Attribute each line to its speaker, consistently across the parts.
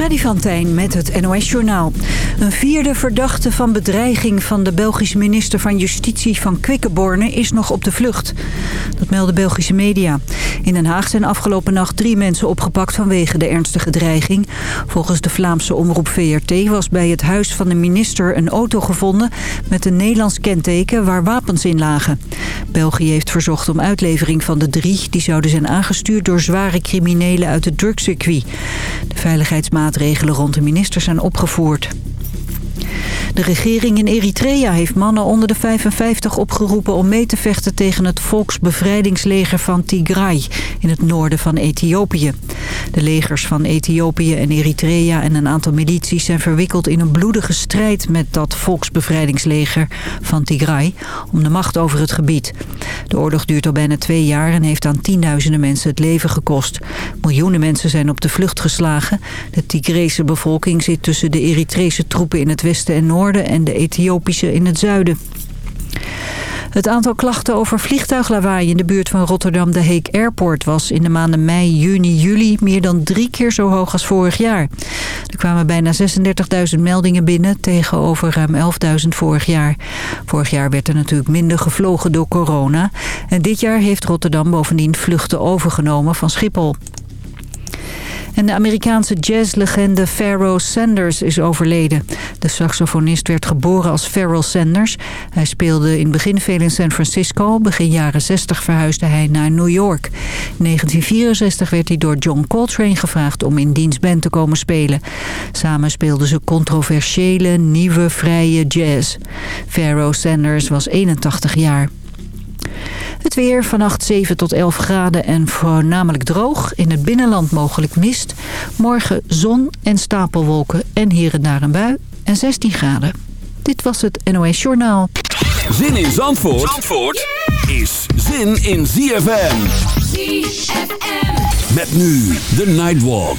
Speaker 1: Freddy van Tijn met het NOS-journaal. Een vierde verdachte van bedreiging van de Belgische minister van Justitie van Quickenborne is nog op de vlucht. Dat melden Belgische media. In Den Haag zijn afgelopen nacht drie mensen opgepakt vanwege de ernstige dreiging. Volgens de Vlaamse omroep VRT was bij het huis van de minister een auto gevonden met een Nederlands kenteken waar wapens in lagen. België heeft verzocht om uitlevering van de drie. Die zouden zijn aangestuurd door zware criminelen uit het drugscircuit. De veiligheidsmaatregelen rond de minister zijn opgevoerd. De regering in Eritrea heeft mannen onder de 55 opgeroepen om mee te vechten tegen het volksbevrijdingsleger van Tigray in het noorden van Ethiopië. De legers van Ethiopië en Eritrea en een aantal milities zijn verwikkeld in een bloedige strijd met dat volksbevrijdingsleger van Tigray om de macht over het gebied. De oorlog duurt al bijna twee jaar en heeft aan tienduizenden mensen het leven gekost. Miljoenen mensen zijn op de vlucht geslagen. De Tigrese bevolking zit tussen de Eritrese troepen in het westen en noorden en de Ethiopische in het zuiden. Het aantal klachten over vliegtuiglawaai in de buurt van Rotterdam de Heek Airport was in de maanden mei, juni, juli meer dan drie keer zo hoog als vorig jaar. Er kwamen bijna 36.000 meldingen binnen tegenover ruim 11.000 vorig jaar. Vorig jaar werd er natuurlijk minder gevlogen door corona. En dit jaar heeft Rotterdam bovendien vluchten overgenomen van Schiphol. En de Amerikaanse jazzlegende Pharoah Sanders is overleden. De saxofonist werd geboren als Pharoah Sanders. Hij speelde in het begin veel in San Francisco. Begin jaren 60 verhuisde hij naar New York. In 1964 werd hij door John Coltrane gevraagd om in dienstband te komen spelen. Samen speelden ze controversiële, nieuwe, vrije jazz. Pharoah Sanders was 81 jaar. Het weer vannacht 7 tot 11 graden en voornamelijk droog. In het binnenland mogelijk mist. Morgen zon en stapelwolken en hier en daar een bui en 16 graden. Dit was het NOS Journaal.
Speaker 2: Zin in Zandvoort, Zandvoort is zin in ZFM. ZFM. Met nu de Nightwalk.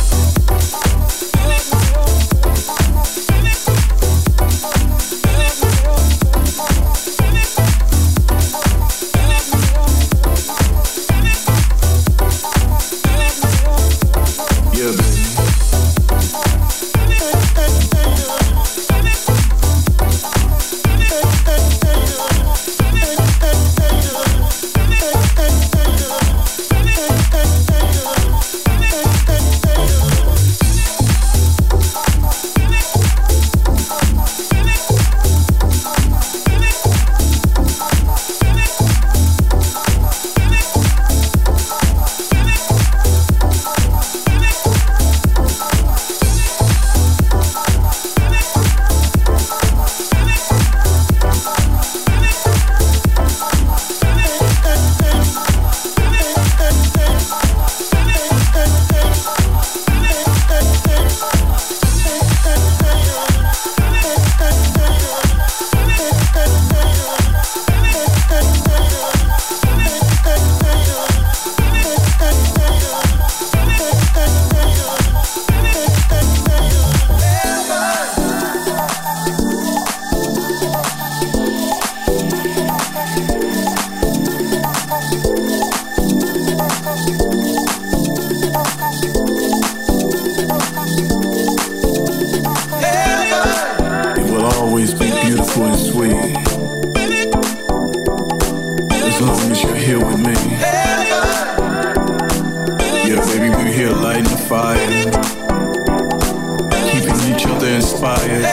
Speaker 3: Inspired.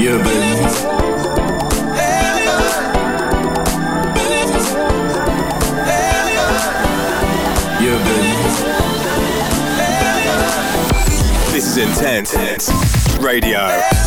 Speaker 3: Yeah, baby. This
Speaker 4: is
Speaker 5: Intense Radio.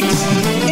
Speaker 6: Freaks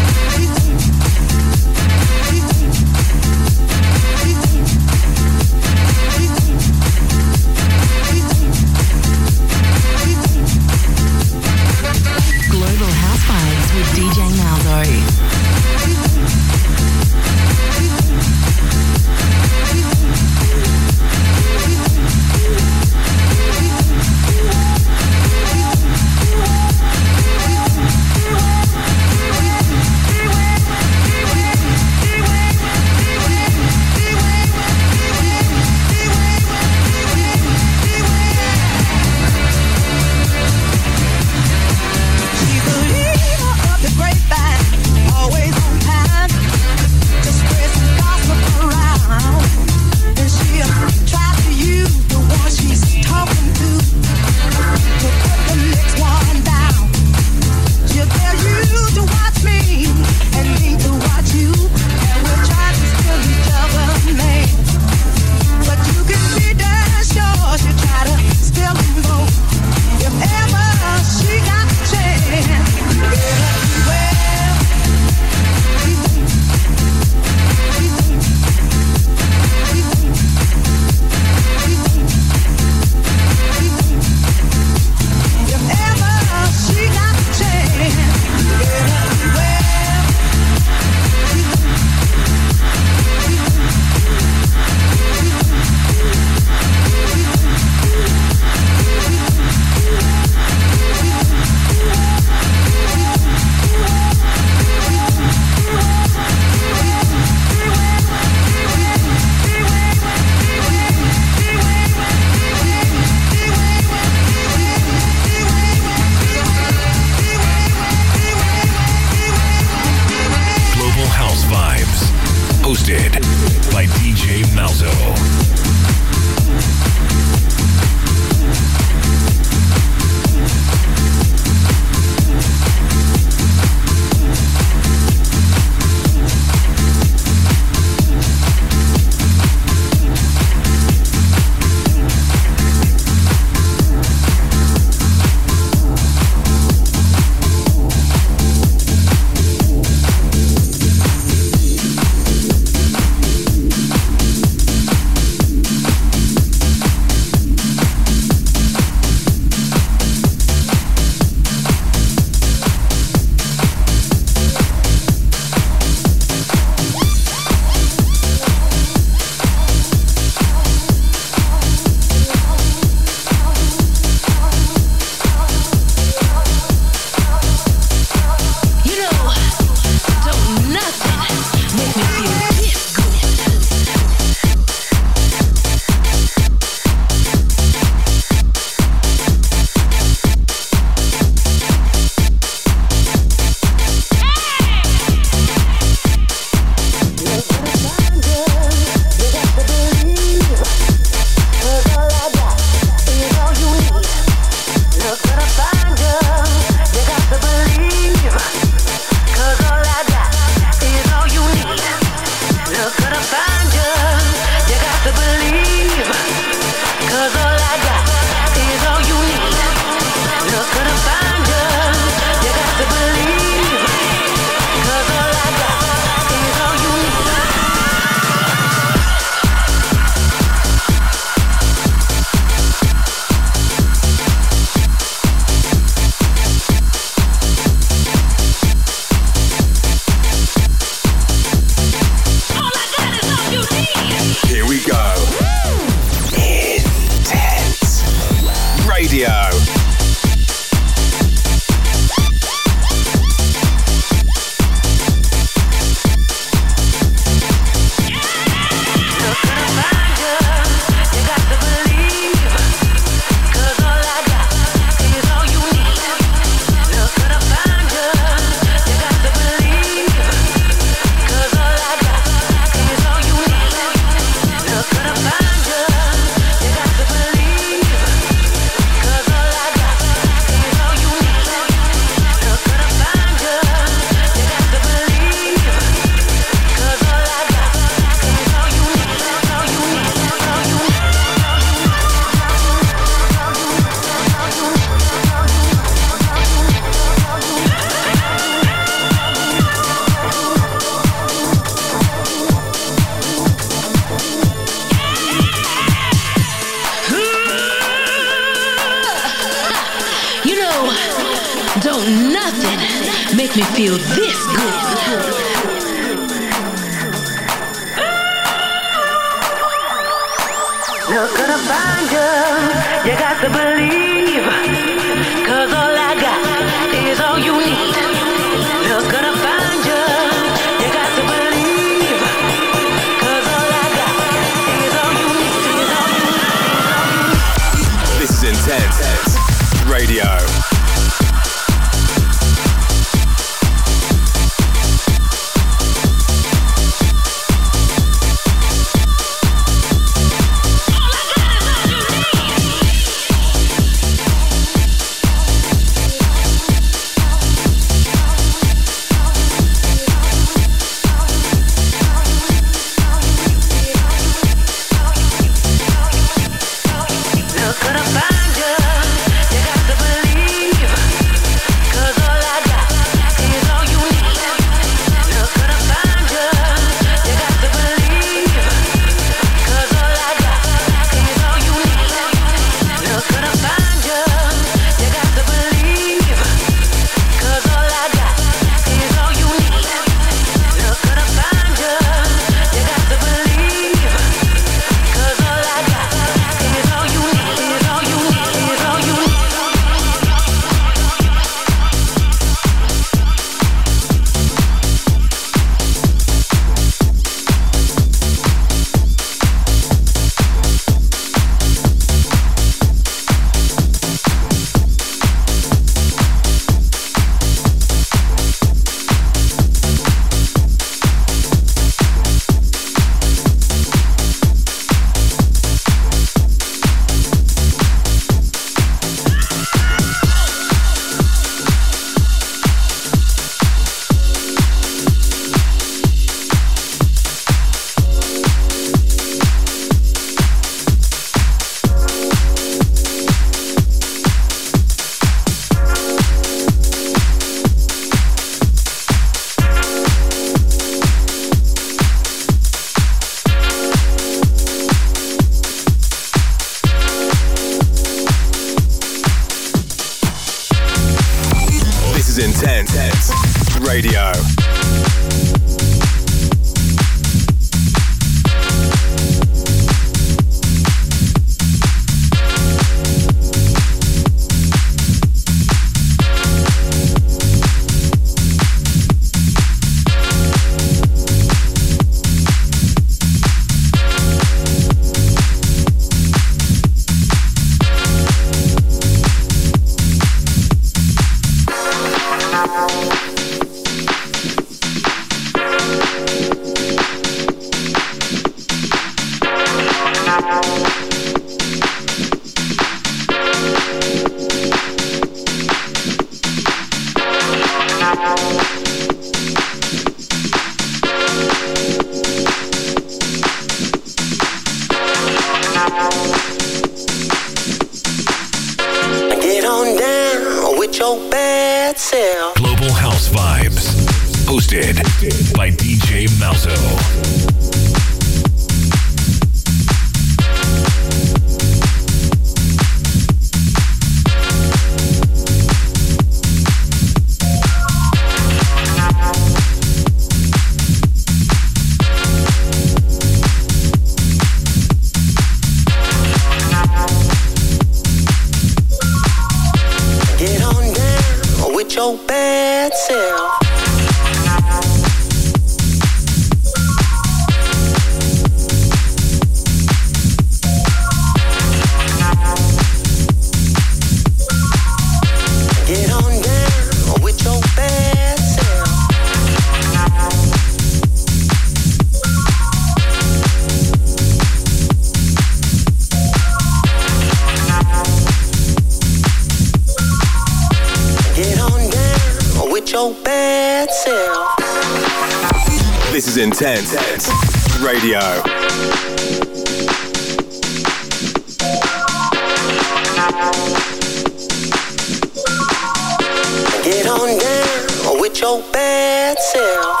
Speaker 6: your bad self.